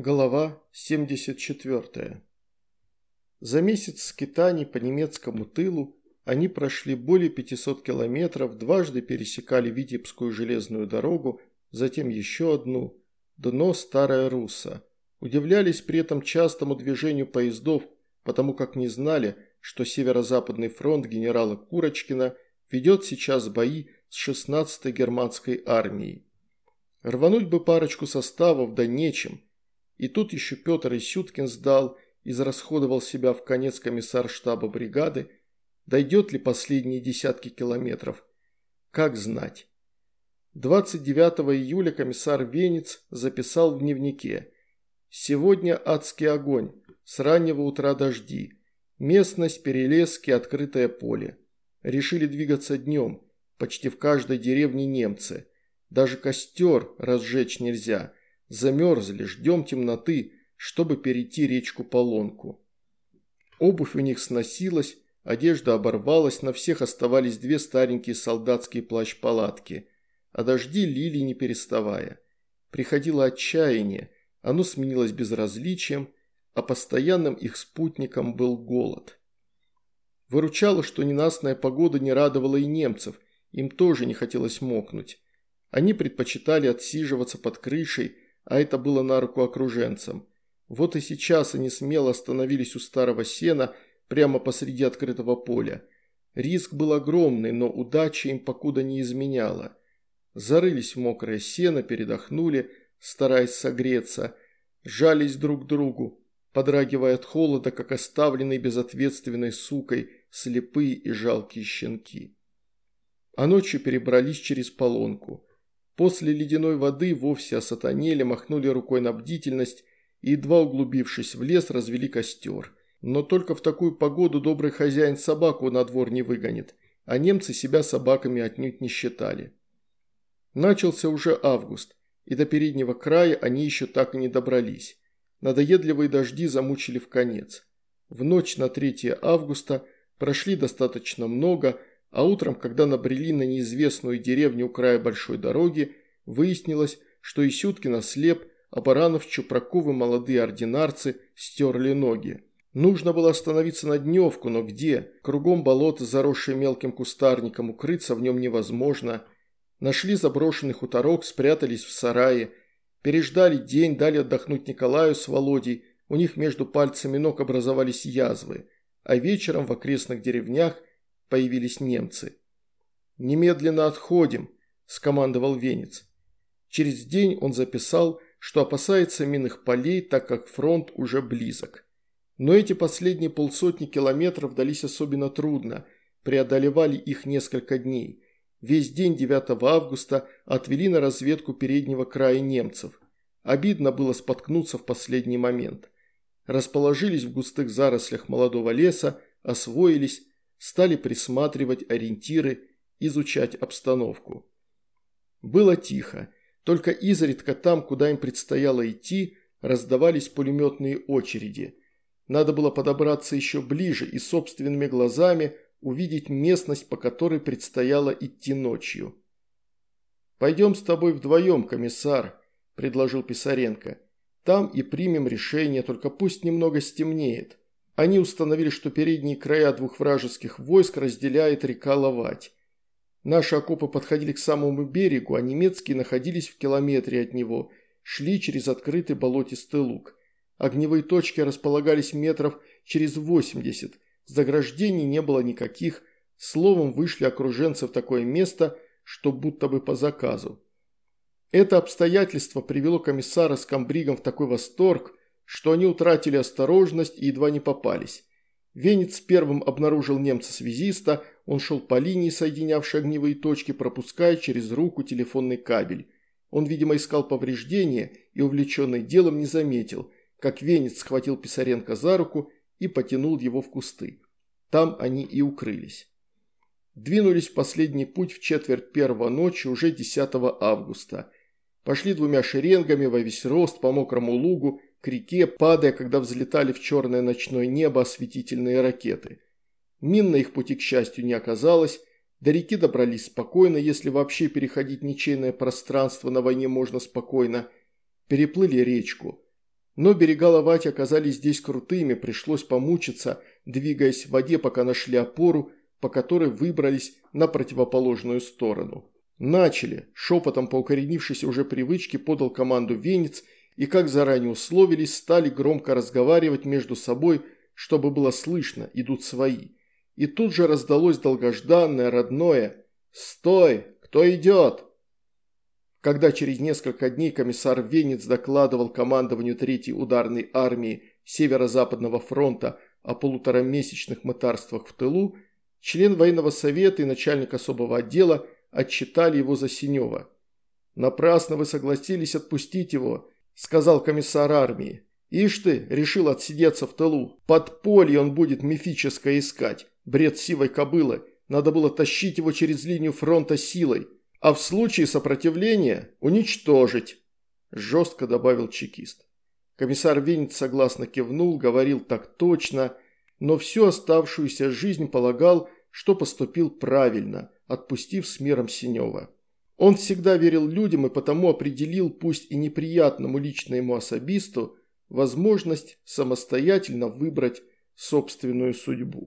Глава 74. За месяц скитаний по немецкому тылу они прошли более 500 километров, дважды пересекали Витебскую железную дорогу, затем еще одну, дно Старая Русса. Удивлялись при этом частому движению поездов, потому как не знали, что Северо-Западный фронт генерала Курочкина ведет сейчас бои с 16-й германской армией. Рвануть бы парочку составов, да нечем – и тут еще Петр Исюткин сдал, израсходовал себя в конец комиссар штаба бригады. Дойдет ли последние десятки километров? Как знать. 29 июля комиссар Венец записал в дневнике. «Сегодня адский огонь, с раннего утра дожди. Местность, перелески, открытое поле. Решили двигаться днем, почти в каждой деревне немцы. Даже костер разжечь нельзя, Замерзли, ждем темноты, чтобы перейти речку Полонку. Обувь у них сносилась, одежда оборвалась, на всех оставались две старенькие солдатские плащ-палатки, а дожди лили не переставая. Приходило отчаяние, оно сменилось безразличием, а постоянным их спутником был голод. Выручало, что ненастная погода не радовала и немцев, им тоже не хотелось мокнуть. Они предпочитали отсиживаться под крышей, а это было на руку окруженцам. Вот и сейчас они смело остановились у старого сена прямо посреди открытого поля. Риск был огромный, но удача им покуда не изменяла. Зарылись в мокрое сено, передохнули, стараясь согреться, жались друг к другу, подрагивая от холода, как оставленные безответственной сукой слепые и жалкие щенки. А ночью перебрались через полонку. После ледяной воды вовсе осатанели, махнули рукой на бдительность и, едва углубившись в лес, развели костер. Но только в такую погоду добрый хозяин собаку на двор не выгонит, а немцы себя собаками отнюдь не считали. Начался уже август, и до переднего края они еще так и не добрались. Надоедливые дожди замучили в конец. В ночь на 3 августа прошли достаточно много, а утром, когда набрели на неизвестную деревню у края большой дороги, выяснилось, что Исюткин ослеп, а Баранов, Чупраковы, молодые ординарцы стерли ноги. Нужно было остановиться на дневку, но где? Кругом болото, заросшее мелким кустарником, укрыться в нем невозможно. Нашли заброшенный хуторок, спрятались в сарае. Переждали день, дали отдохнуть Николаю с Володей, у них между пальцами ног образовались язвы. А вечером в окрестных деревнях появились немцы. «Немедленно отходим», – скомандовал Венец. Через день он записал, что опасается минных полей, так как фронт уже близок. Но эти последние полсотни километров дались особенно трудно, преодолевали их несколько дней. Весь день 9 августа отвели на разведку переднего края немцев. Обидно было споткнуться в последний момент. Расположились в густых зарослях молодого леса, освоились, стали присматривать ориентиры, изучать обстановку. Было тихо, только изредка там, куда им предстояло идти, раздавались пулеметные очереди. Надо было подобраться еще ближе и собственными глазами увидеть местность, по которой предстояло идти ночью. «Пойдем с тобой вдвоем, комиссар», – предложил Писаренко. «Там и примем решение, только пусть немного стемнеет». Они установили, что передние края двух вражеских войск разделяет река Ловать. Наши окопы подходили к самому берегу, а немецкие находились в километре от него, шли через открытый болотистый луг. Огневые точки располагались метров через 80, заграждений не было никаких, словом вышли окруженцы в такое место, что будто бы по заказу. Это обстоятельство привело комиссара с комбригом в такой восторг, что они утратили осторожность и едва не попались. Венец первым обнаружил немца-связиста, он шел по линии, соединявшей огневые точки, пропуская через руку телефонный кабель. Он, видимо, искал повреждения и, увлеченный делом, не заметил, как Венец схватил Писаренко за руку и потянул его в кусты. Там они и укрылись. Двинулись в последний путь в четверть первого ночи уже 10 августа. Пошли двумя шеренгами во весь рост по мокрому лугу, к реке, падая, когда взлетали в черное ночное небо осветительные ракеты. Мин на их пути, к счастью, не оказалось, до реки добрались спокойно, если вообще переходить ничейное пространство на войне можно спокойно. Переплыли речку. Но берега Лавати оказались здесь крутыми, пришлось помучиться, двигаясь в воде, пока нашли опору, по которой выбрались на противоположную сторону. «Начали!» – шепотом по укоренившейся уже привычке подал команду Венец и, как заранее условились, стали громко разговаривать между собой, чтобы было слышно, идут свои. И тут же раздалось долгожданное, родное «Стой! Кто идет?» Когда через несколько дней комиссар Венец докладывал командованию Третьей ударной армии Северо-Западного фронта о полуторамесячных мытарствах в тылу, член военного совета и начальник особого отдела отчитали его за Синева. «Напрасно вы согласились отпустить его», – сказал комиссар армии. «Ишь ты, решил отсидеться в тылу. Подполье он будет мифическое искать. Бред сивой кобылы. Надо было тащить его через линию фронта силой а в случае сопротивления уничтожить», – жестко добавил чекист. Комиссар Винниц согласно кивнул, говорил так точно, но всю оставшуюся жизнь полагал, что поступил правильно, отпустив с миром Синева. Он всегда верил людям и потому определил, пусть и неприятному лично ему особисту, возможность самостоятельно выбрать собственную судьбу.